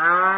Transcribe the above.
I